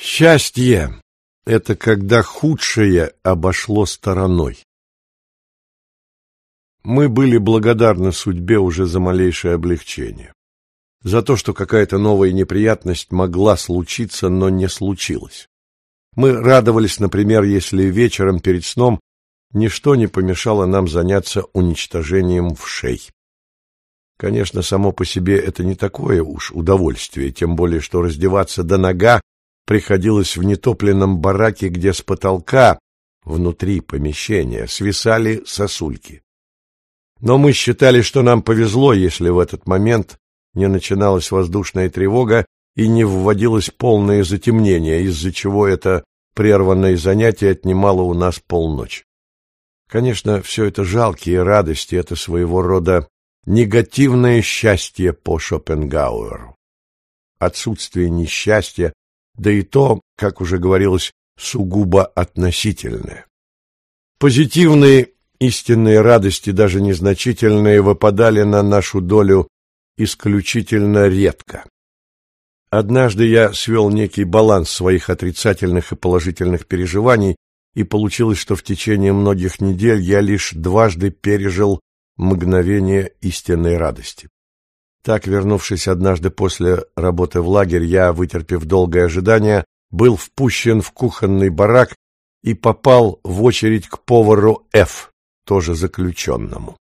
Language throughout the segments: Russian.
Счастье — это когда худшее обошло стороной. Мы были благодарны судьбе уже за малейшее облегчение. За то, что какая-то новая неприятность могла случиться, но не случилась. Мы радовались, например, если вечером перед сном ничто не помешало нам заняться уничтожением вшей. Конечно, само по себе это не такое уж удовольствие, тем более, что раздеваться до нога приходилось в нетопленном бараке, где с потолка, внутри помещения, свисали сосульки. Но мы считали, что нам повезло, если в этот момент не начиналась воздушная тревога и не вводилось полное затемнение, из-за чего это прерванное занятие отнимало у нас полночь. Конечно, все это жалкие радости, это своего рода негативное счастье по Шопенгауэру. Отсутствие несчастья да и то, как уже говорилось, сугубо относительное. Позитивные истинные радости, даже незначительные, выпадали на нашу долю исключительно редко. Однажды я свел некий баланс своих отрицательных и положительных переживаний, и получилось, что в течение многих недель я лишь дважды пережил мгновение истинной радости. Так, вернувшись однажды после работы в лагерь, я, вытерпев долгое ожидание, был впущен в кухонный барак и попал в очередь к повару Ф, тоже заключенному.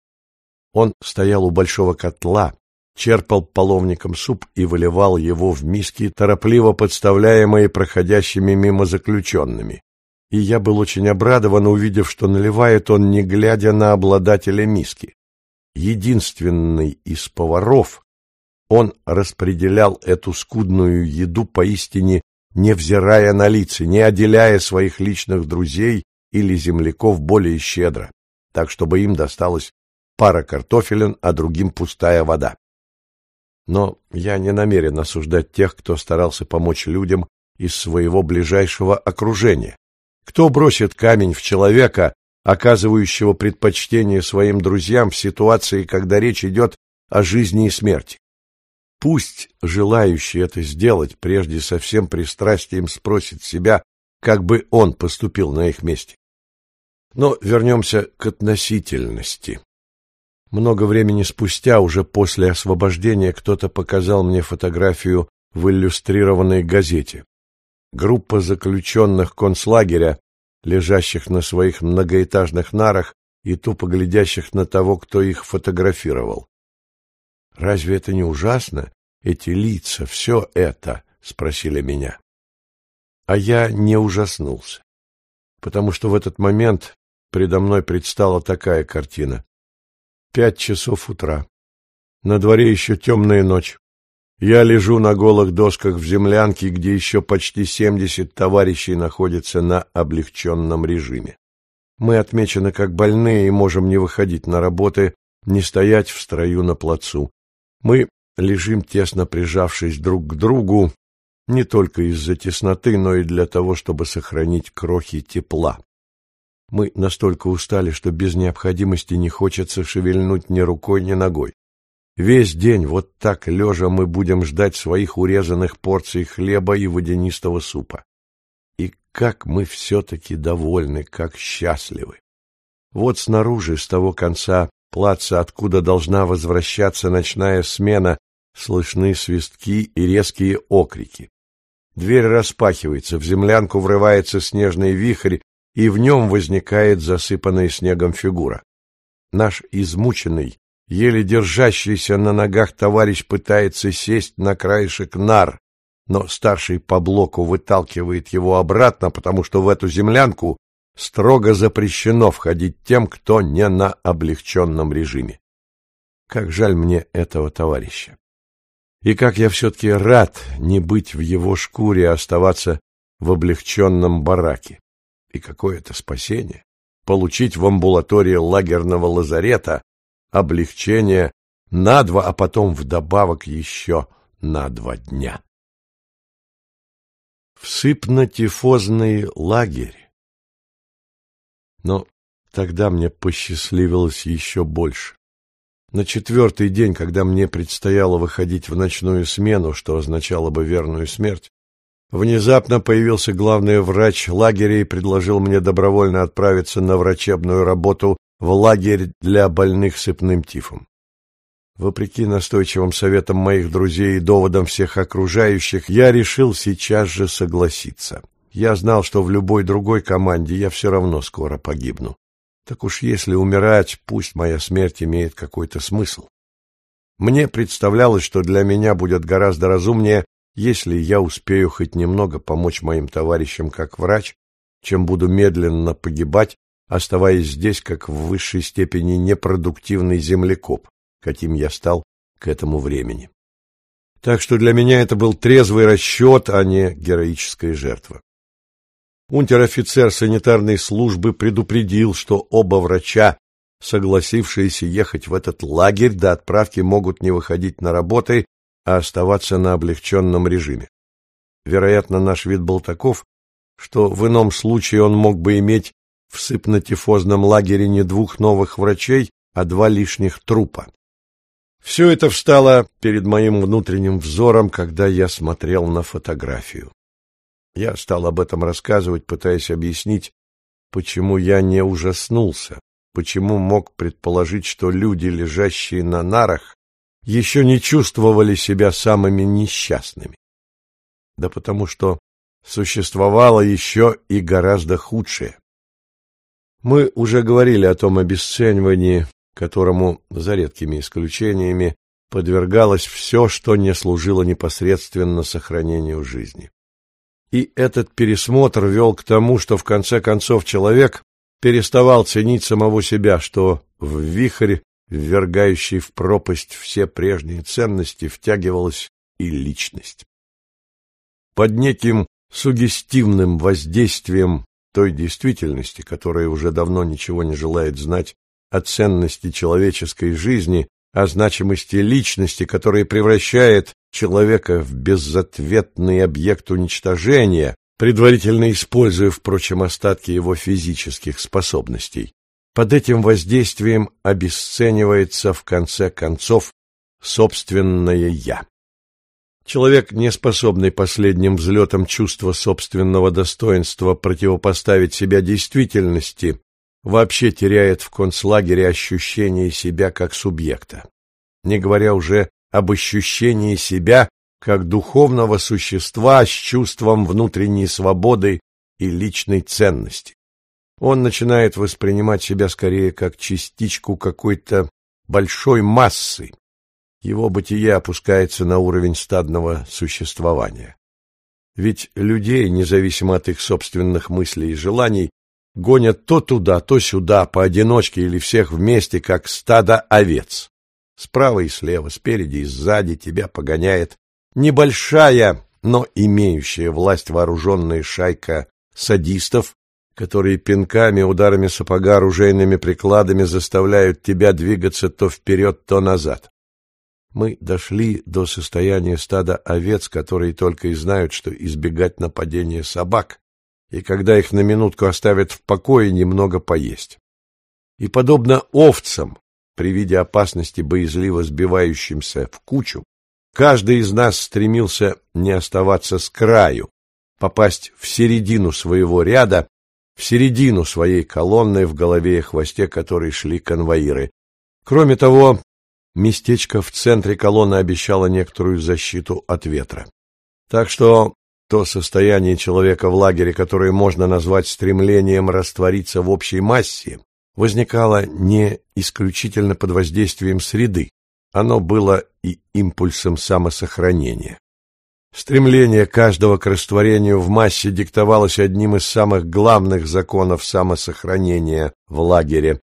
Он стоял у большого котла, черпал половником суп и выливал его в миски, торопливо подставляемые проходящими мимо заключенными. И я был очень обрадован, увидев, что наливает он, не глядя на обладателя миски. Единственный из поваров, он распределял эту скудную еду поистине невзирая на лица, не отделяя своих личных друзей или земляков более щедро, так чтобы им досталось пара картофелин, а другим пустая вода. Но я не намерен осуждать тех, кто старался помочь людям из своего ближайшего окружения. Кто бросит камень в человека, оказывающего предпочтение своим друзьям в ситуации, когда речь идет о жизни и смерти? Пусть желающий это сделать прежде со всем пристрастием спросит себя, как бы он поступил на их месте. Но вернемся к относительности. Много времени спустя, уже после освобождения, кто-то показал мне фотографию в иллюстрированной газете. Группа заключенных концлагеря, лежащих на своих многоэтажных нарах и тупо глядящих на того, кто их фотографировал. Разве это не ужасно? Эти лица, все это, спросили меня. А я не ужаснулся, потому что в этот момент предо мной предстала такая картина. Пять часов утра. На дворе еще темная ночь. Я лежу на голых досках в землянке, где еще почти семьдесят товарищей находятся на облегченном режиме. Мы отмечены как больные и можем не выходить на работы, не стоять в строю на плацу. Мы лежим тесно прижавшись друг к другу, не только из-за тесноты, но и для того, чтобы сохранить крохи тепла. Мы настолько устали, что без необходимости не хочется шевельнуть ни рукой, ни ногой. Весь день вот так лежа мы будем ждать своих урезанных порций хлеба и водянистого супа. И как мы все-таки довольны, как счастливы. Вот снаружи, с того конца плаца, откуда должна возвращаться ночная смена, слышны свистки и резкие окрики. Дверь распахивается, в землянку врывается снежный вихрь, и в нем возникает засыпанная снегом фигура. Наш измученный, еле держащийся на ногах товарищ пытается сесть на краешек нар, но старший по блоку выталкивает его обратно, потому что в эту землянку строго запрещено входить тем, кто не на облегченном режиме. Как жаль мне этого товарища. И как я все-таки рад не быть в его шкуре, а оставаться в облегченном бараке. И какое это спасение! Получить в амбулатории лагерного лазарета облегчение на два, а потом вдобавок еще на два дня. Всыпно-тифозный лагерь но тогда мне посчастливилось еще больше. На четвертый день, когда мне предстояло выходить в ночную смену, что означало бы верную смерть, Внезапно появился главный врач лагеря и предложил мне добровольно отправиться на врачебную работу в лагерь для больных сыпным тифом. Вопреки настойчивым советам моих друзей и доводам всех окружающих, я решил сейчас же согласиться. Я знал, что в любой другой команде я все равно скоро погибну. Так уж если умирать, пусть моя смерть имеет какой-то смысл. Мне представлялось, что для меня будет гораздо разумнее, если я успею хоть немного помочь моим товарищам как врач, чем буду медленно погибать, оставаясь здесь как в высшей степени непродуктивный землекоп, каким я стал к этому времени. Так что для меня это был трезвый расчет, а не героическая жертва. Унтер-офицер санитарной службы предупредил, что оба врача, согласившиеся ехать в этот лагерь до отправки, могут не выходить на работы, а оставаться на облегченном режиме. Вероятно, наш вид был таков, что в ином случае он мог бы иметь в сыпно-тифозном лагере не двух новых врачей, а два лишних трупа. Все это встало перед моим внутренним взором, когда я смотрел на фотографию. Я стал об этом рассказывать, пытаясь объяснить, почему я не ужаснулся, почему мог предположить, что люди, лежащие на нарах, еще не чувствовали себя самыми несчастными. Да потому что существовало еще и гораздо худшее. Мы уже говорили о том обесценивании, которому, за редкими исключениями, подвергалось все, что не служило непосредственно сохранению жизни. И этот пересмотр вел к тому, что в конце концов человек переставал ценить самого себя, что в вихрь, ввергающий в пропасть все прежние ценности, втягивалась и личность. Под неким сугестивным воздействием той действительности, которая уже давно ничего не желает знать о ценности человеческой жизни, о значимости личности, которая превращает человека в безответный объект уничтожения, предварительно используя, впрочем, остатки его физических способностей. Под этим воздействием обесценивается, в конце концов, собственное «я». Человек, не способный последним взлетом чувства собственного достоинства противопоставить себя действительности, вообще теряет в концлагере ощущение себя как субъекта, не говоря уже об ощущении себя как духовного существа с чувством внутренней свободы и личной ценности. Он начинает воспринимать себя скорее как частичку какой-то большой массы. Его бытие опускается на уровень стадного существования. Ведь людей, независимо от их собственных мыслей и желаний, гонят то туда, то сюда, поодиночке или всех вместе, как стадо овец. Справа и слева, спереди и сзади тебя погоняет небольшая, но имеющая власть вооруженная шайка садистов, которые пинками, ударами сапога, оружейными прикладами заставляют тебя двигаться то вперед, то назад. Мы дошли до состояния стада овец, которые только и знают, что избегать нападения собак, и когда их на минутку оставят в покое, немного поесть. И подобно овцам, при виде опасности боязливо сбивающимся в кучу, каждый из нас стремился не оставаться с краю, попасть в середину своего ряда, в середину своей колонны, в голове и хвосте которой шли конвоиры. Кроме того, местечко в центре колонны обещало некоторую защиту от ветра. Так что то состояние человека в лагере, которое можно назвать стремлением раствориться в общей массе, возникало не исключительно под воздействием среды, оно было и импульсом самосохранения. Стремление каждого к растворению в массе диктовалось одним из самых главных законов самосохранения в лагере.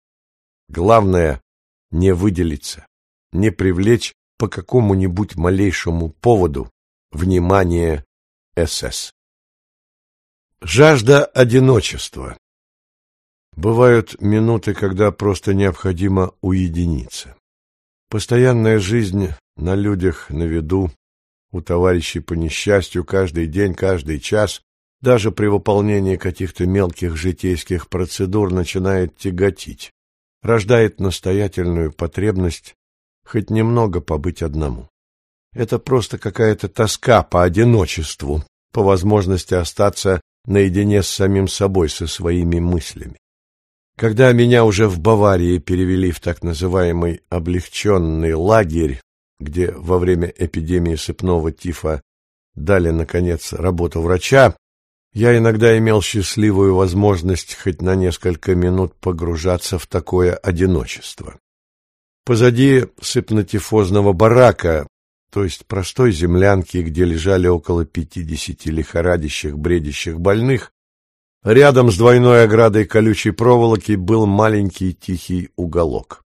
Главное — не выделиться, не привлечь по какому-нибудь малейшему поводу внимание СС. Жажда одиночества Бывают минуты, когда просто необходимо уединиться. Постоянная жизнь на людях, на виду, у товарищей по несчастью, каждый день, каждый час, даже при выполнении каких-то мелких житейских процедур начинает тяготить, рождает настоятельную потребность хоть немного побыть одному. Это просто какая-то тоска по одиночеству, по возможности остаться наедине с самим собой, со своими мыслями. Когда меня уже в Баварии перевели в так называемый облегченный лагерь, где во время эпидемии сыпного тифа дали, наконец, работу врача, я иногда имел счастливую возможность хоть на несколько минут погружаться в такое одиночество. Позади сыпнотифозного барака, то есть простой землянки, где лежали около пятидесяти лихорадящих, бредящих больных, рядом с двойной оградой колючей проволоки был маленький тихий уголок.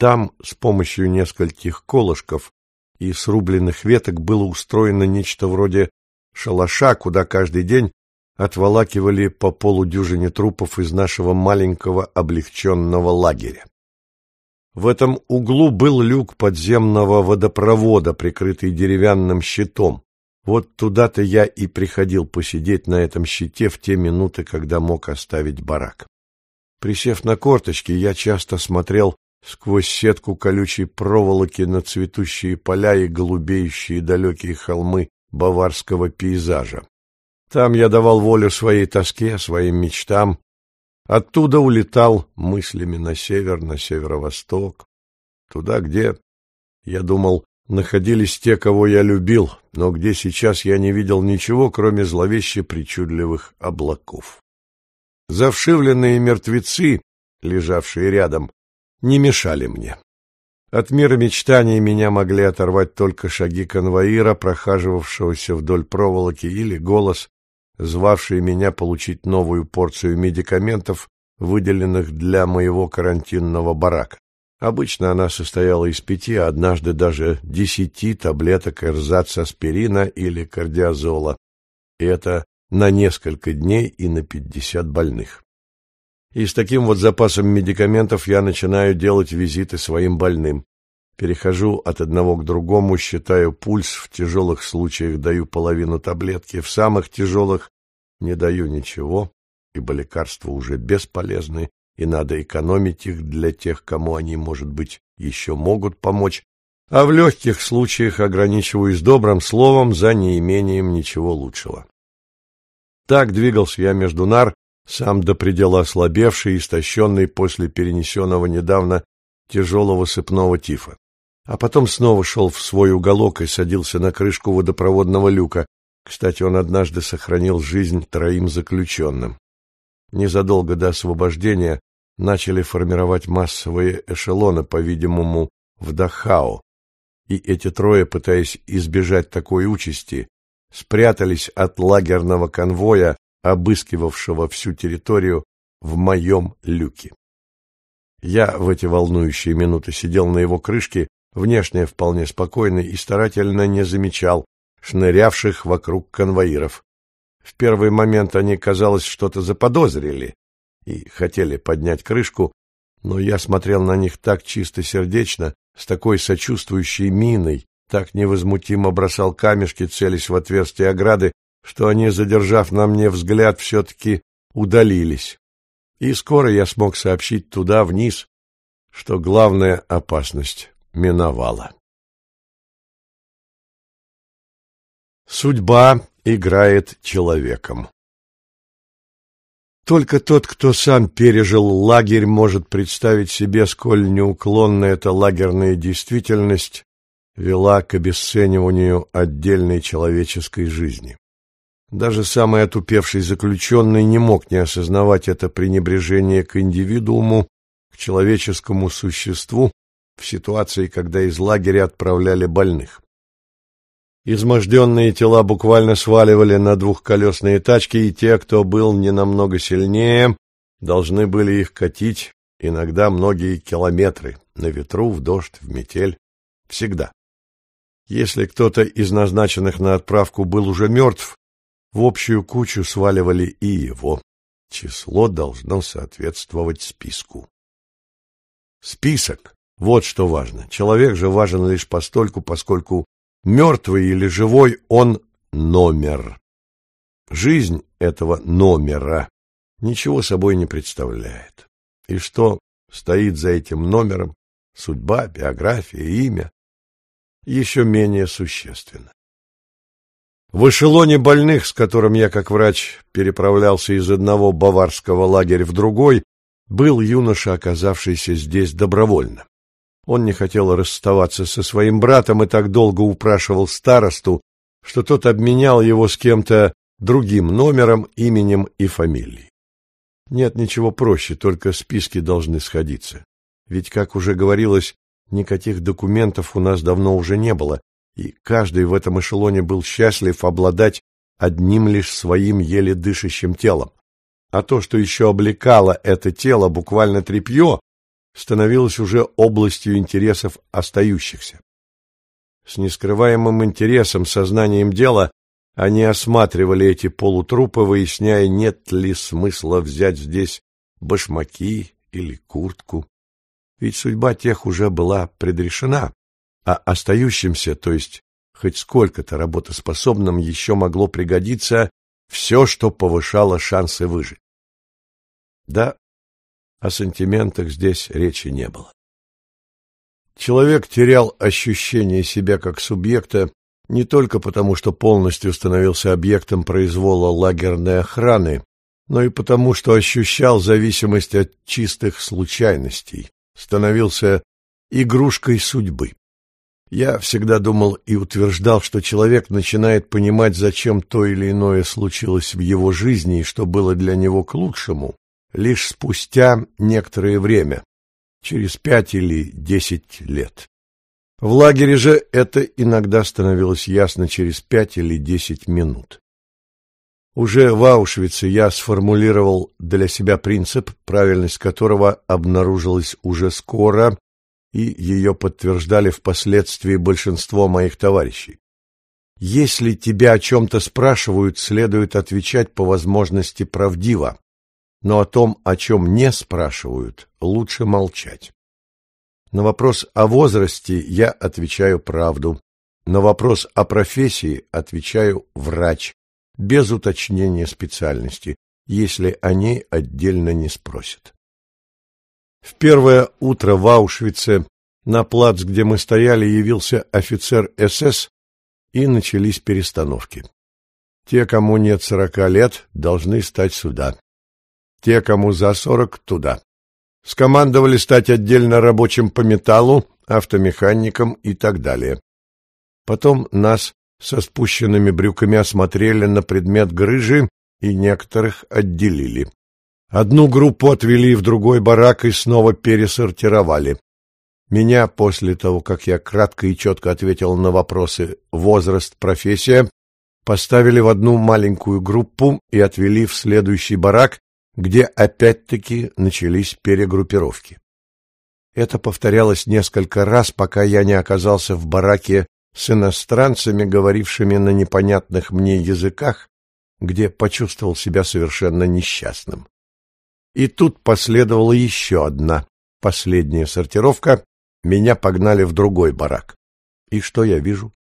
Там с помощью нескольких колышков и срубленных веток было устроено нечто вроде шалаша, куда каждый день отволакивали по полудюжине трупов из нашего маленького облегченного лагеря. В этом углу был люк подземного водопровода, прикрытый деревянным щитом. Вот туда-то я и приходил посидеть на этом щите в те минуты, когда мог оставить барак. Присев на корточки, я часто смотрел сквозь сетку колючей проволоки на цветущие поля и голубеющие далекие холмы баварского пейзажа. Там я давал волю своей тоске, своим мечтам. Оттуда улетал мыслями на север, на северо-восток, туда, где, я думал, находились те, кого я любил, но где сейчас я не видел ничего, кроме зловеще причудливых облаков. Завшивленные мертвецы, лежавшие рядом, не мешали мне. От мира мечтаний меня могли оторвать только шаги конвоира, прохаживавшегося вдоль проволоки, или голос, звавший меня получить новую порцию медикаментов, выделенных для моего карантинного барака. Обычно она состояла из пяти, а однажды даже десяти таблеток эрзац аспирина или кардиозола. И это на несколько дней и на пятьдесят больных. И с таким вот запасом медикаментов я начинаю делать визиты своим больным. Перехожу от одного к другому, считаю пульс, в тяжелых случаях даю половину таблетки, в самых тяжелых не даю ничего, ибо лекарства уже бесполезны, и надо экономить их для тех, кому они, может быть, еще могут помочь, а в легких случаях ограничиваюсь добрым словом за неимением ничего лучшего. Так двигался я между нар, сам до предела ослабевший, истощенный после перенесенного недавно тяжелого сыпного тифа а потом снова шел в свой уголок и садился на крышку водопроводного люка. Кстати, он однажды сохранил жизнь троим заключенным. Незадолго до освобождения начали формировать массовые эшелоны, по-видимому, в Дахау, и эти трое, пытаясь избежать такой участи, спрятались от лагерного конвоя, обыскивавшего всю территорию, в моем люке. Я в эти волнующие минуты сидел на его крышке внешне вполне спокойный и старательно не замечал шнырявших вокруг конвоиров. В первый момент они, казалось, что-то заподозрили и хотели поднять крышку, но я смотрел на них так чистосердечно, с такой сочувствующей миной, так невозмутимо бросал камешки, целясь в отверстие ограды, что они, задержав на мне взгляд, все-таки удалились. И скоро я смог сообщить туда, вниз, что главная опасность миновала. Судьба играет человеком. Только тот, кто сам пережил лагерь, может представить себе, сколь неуклонно эта лагерная действительность вела к обесцениванию отдельной человеческой жизни. Даже самый отупевший заключенный не мог не осознавать это пренебрежение к индивидууму, к человеческому существу, в ситуации, когда из лагеря отправляли больных. Изможденные тела буквально сваливали на двухколесные тачки, и те, кто был не намного сильнее, должны были их катить иногда многие километры, на ветру, в дождь, в метель, всегда. Если кто-то из назначенных на отправку был уже мертв, в общую кучу сваливали и его. Число должно соответствовать списку. Список вот что важно. Человек же важен лишь постольку, поскольку мертвый или живой он номер. Жизнь этого номера ничего собой не представляет. И что стоит за этим номером, судьба, биография, имя, еще менее существенно. В эшелоне больных, с которым я как врач переправлялся из одного баварского лагеря в другой, был юноша, оказавшийся здесь добровольно. Он не хотел расставаться со своим братом и так долго упрашивал старосту, что тот обменял его с кем-то другим номером, именем и фамилией. Нет ничего проще, только списки должны сходиться. Ведь, как уже говорилось, никаких документов у нас давно уже не было, и каждый в этом эшелоне был счастлив обладать одним лишь своим еле дышащим телом. А то, что еще облекало это тело буквально тряпье, становилось уже областью интересов остающихся. С нескрываемым интересом, сознанием дела, они осматривали эти полутрупы, выясняя, нет ли смысла взять здесь башмаки или куртку. Ведь судьба тех уже была предрешена, а остающимся, то есть хоть сколько-то работоспособным, еще могло пригодиться все, что повышало шансы выжить. Да, о сантиментах здесь речи не было. Человек терял ощущение себя как субъекта не только потому, что полностью становился объектом произвола лагерной охраны, но и потому, что ощущал зависимость от чистых случайностей, становился игрушкой судьбы. Я всегда думал и утверждал, что человек начинает понимать, зачем то или иное случилось в его жизни и что было для него к лучшему, лишь спустя некоторое время, через пять или десять лет. В лагере же это иногда становилось ясно через пять или десять минут. Уже в Аушвице я сформулировал для себя принцип, правильность которого обнаружилась уже скоро и ее подтверждали впоследствии большинство моих товарищей. Если тебя о чем-то спрашивают, следует отвечать по возможности правдиво, но о том, о чем не спрашивают, лучше молчать. На вопрос о возрасте я отвечаю правду, на вопрос о профессии отвечаю врач, без уточнения специальности, если о ней отдельно не спросят. В первое утро в Аушвице на плац, где мы стояли, явился офицер СС, и начались перестановки. Те, кому нет сорока лет, должны стать сюда. Те, кому за сорок, туда. Скомандовали стать отдельно рабочим по металлу, автомехаником и так далее. Потом нас со спущенными брюками осмотрели на предмет грыжи и некоторых отделили. Одну группу отвели в другой барак и снова пересортировали. Меня, после того, как я кратко и четко ответил на вопросы «возраст, профессия», поставили в одну маленькую группу и отвели в следующий барак, где опять-таки начались перегруппировки. Это повторялось несколько раз, пока я не оказался в бараке с иностранцами, говорившими на непонятных мне языках, где почувствовал себя совершенно несчастным. И тут последовала еще одна, последняя сортировка. Меня погнали в другой барак. И что я вижу?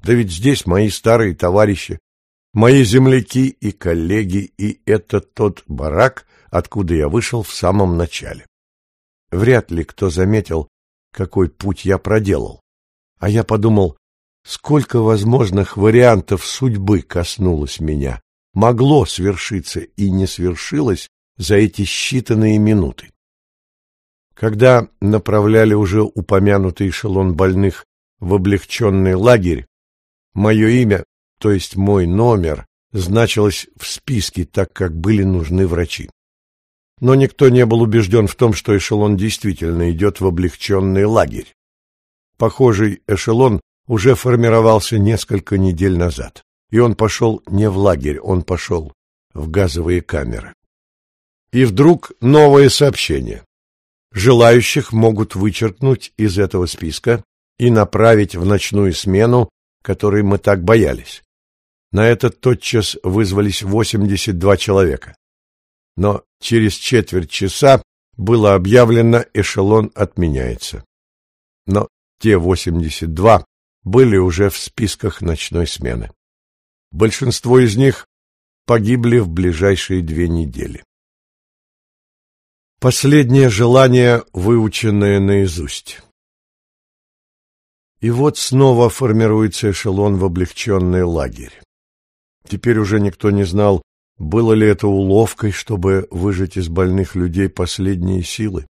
Да ведь здесь мои старые товарищи, мои земляки и коллеги, и это тот барак, откуда я вышел в самом начале. Вряд ли кто заметил, какой путь я проделал. А я подумал, сколько возможных вариантов судьбы коснулось меня, могло свершиться и не свершилось за эти считанные минуты. Когда направляли уже упомянутый эшелон больных в облегченный лагерь, мое имя, то есть мой номер, значилось в списке, так как были нужны врачи. Но никто не был убежден в том, что эшелон действительно идет в облегченный лагерь. Похожий эшелон уже формировался несколько недель назад, и он пошел не в лагерь, он пошел в газовые камеры. И вдруг новое сообщение. Желающих могут вычеркнуть из этого списка и направить в ночную смену, которой мы так боялись. На это тотчас вызвались 82 человека. Но через четверть часа было объявлено, эшелон отменяется. Но те 82 были уже в списках ночной смены. Большинство из них погибли в ближайшие две недели. Последнее желание, выученное наизусть. И вот снова формируется эшелон в облегченный лагерь. Теперь уже никто не знал, было ли это уловкой, чтобы выжать из больных людей последние силы.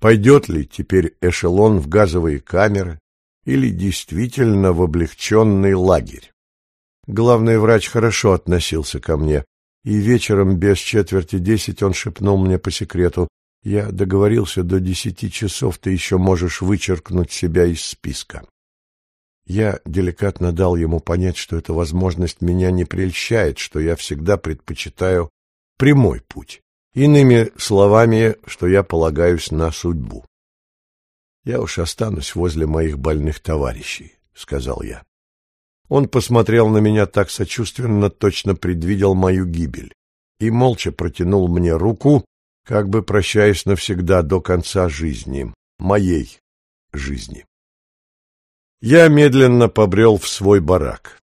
Пойдет ли теперь эшелон в газовые камеры или действительно в облегченный лагерь? Главный врач хорошо относился ко мне, и вечером без четверти десять он шепнул мне по секрету, «Я договорился, до десяти часов ты еще можешь вычеркнуть себя из списка». Я деликатно дал ему понять, что эта возможность меня не прельщает, что я всегда предпочитаю прямой путь. Иными словами, что я полагаюсь на судьбу. «Я уж останусь возле моих больных товарищей», — сказал я. Он посмотрел на меня так сочувственно, точно предвидел мою гибель, и молча протянул мне руку, как бы прощаясь навсегда до конца жизни, моей жизни. Я медленно побрел в свой барак.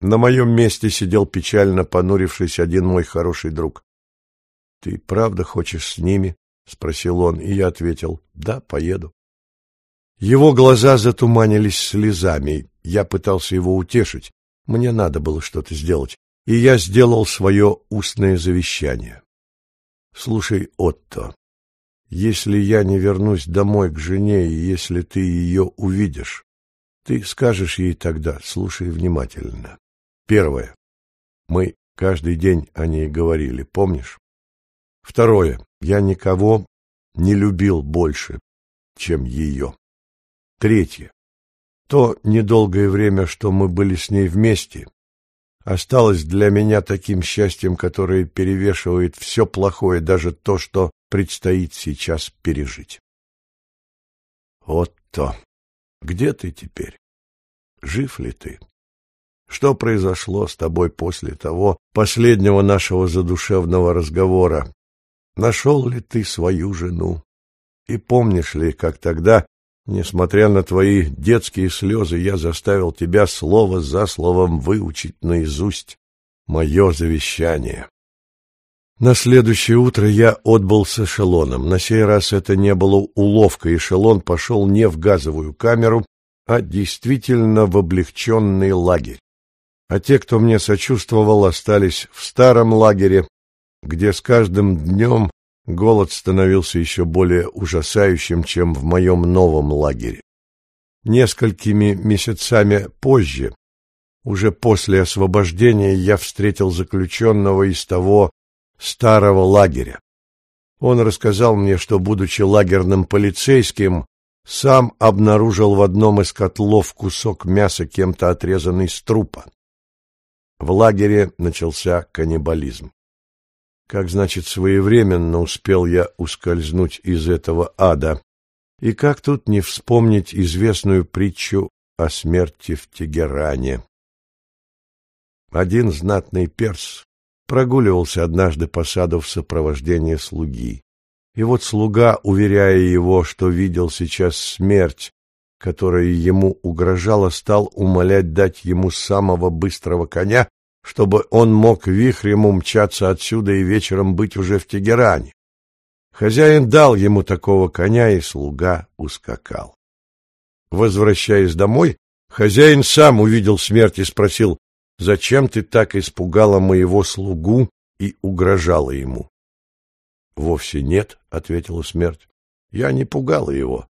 На моем месте сидел печально понурившись один мой хороший друг. — Ты правда хочешь с ними? — спросил он, и я ответил, — да, поеду. Его глаза затуманились слезами, я пытался его утешить, мне надо было что-то сделать, и я сделал свое устное завещание. Слушай, Отто, если я не вернусь домой к жене, и если ты ее увидишь, ты скажешь ей тогда, слушай внимательно. Первое. Мы каждый день о ней говорили, помнишь? Второе. Я никого не любил больше, чем ее. Третье. То недолгое время, что мы были с ней вместе, осталось для меня таким счастьем, которое перевешивает все плохое, даже то, что предстоит сейчас пережить. Вот то. Где ты теперь? Жив ли ты? Что произошло с тобой после того последнего нашего задушевного разговора? Нашел ли ты свою жену? И помнишь ли, как тогда, несмотря на твои детские слезы, я заставил тебя слово за словом выучить наизусть мое завещание? На следующее утро я отбыл с эшелоном. На сей раз это не было уловкой. Эшелон пошел не в газовую камеру, а действительно в облегченный лагерь. А те, кто мне сочувствовал, остались в старом лагере, где с каждым днем голод становился еще более ужасающим, чем в моем новом лагере. Несколькими месяцами позже, уже после освобождения, я встретил заключенного из того старого лагеря. Он рассказал мне, что, будучи лагерным полицейским, сам обнаружил в одном из котлов кусок мяса, кем-то отрезанный с трупа. В лагере начался каннибализм. Как, значит, своевременно успел я ускользнуть из этого ада. И как тут не вспомнить известную притчу о смерти в Тегеране? Один знатный перс прогуливался однажды по саду в сопровождении слуги. И вот слуга, уверяя его, что видел сейчас смерть, которая ему угрожала, стал умолять дать ему самого быстрого коня, чтобы он мог вихрем умчаться отсюда и вечером быть уже в Тегеране. Хозяин дал ему такого коня, и слуга ускакал. Возвращаясь домой, хозяин сам увидел смерть и спросил, Зачем ты так испугала моего слугу и угрожала ему? — Вовсе нет, — ответила смерть. — Я не пугала его.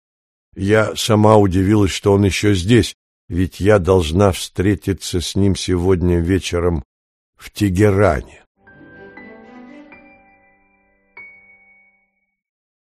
Я сама удивилась, что он еще здесь, ведь я должна встретиться с ним сегодня вечером в Тегеране.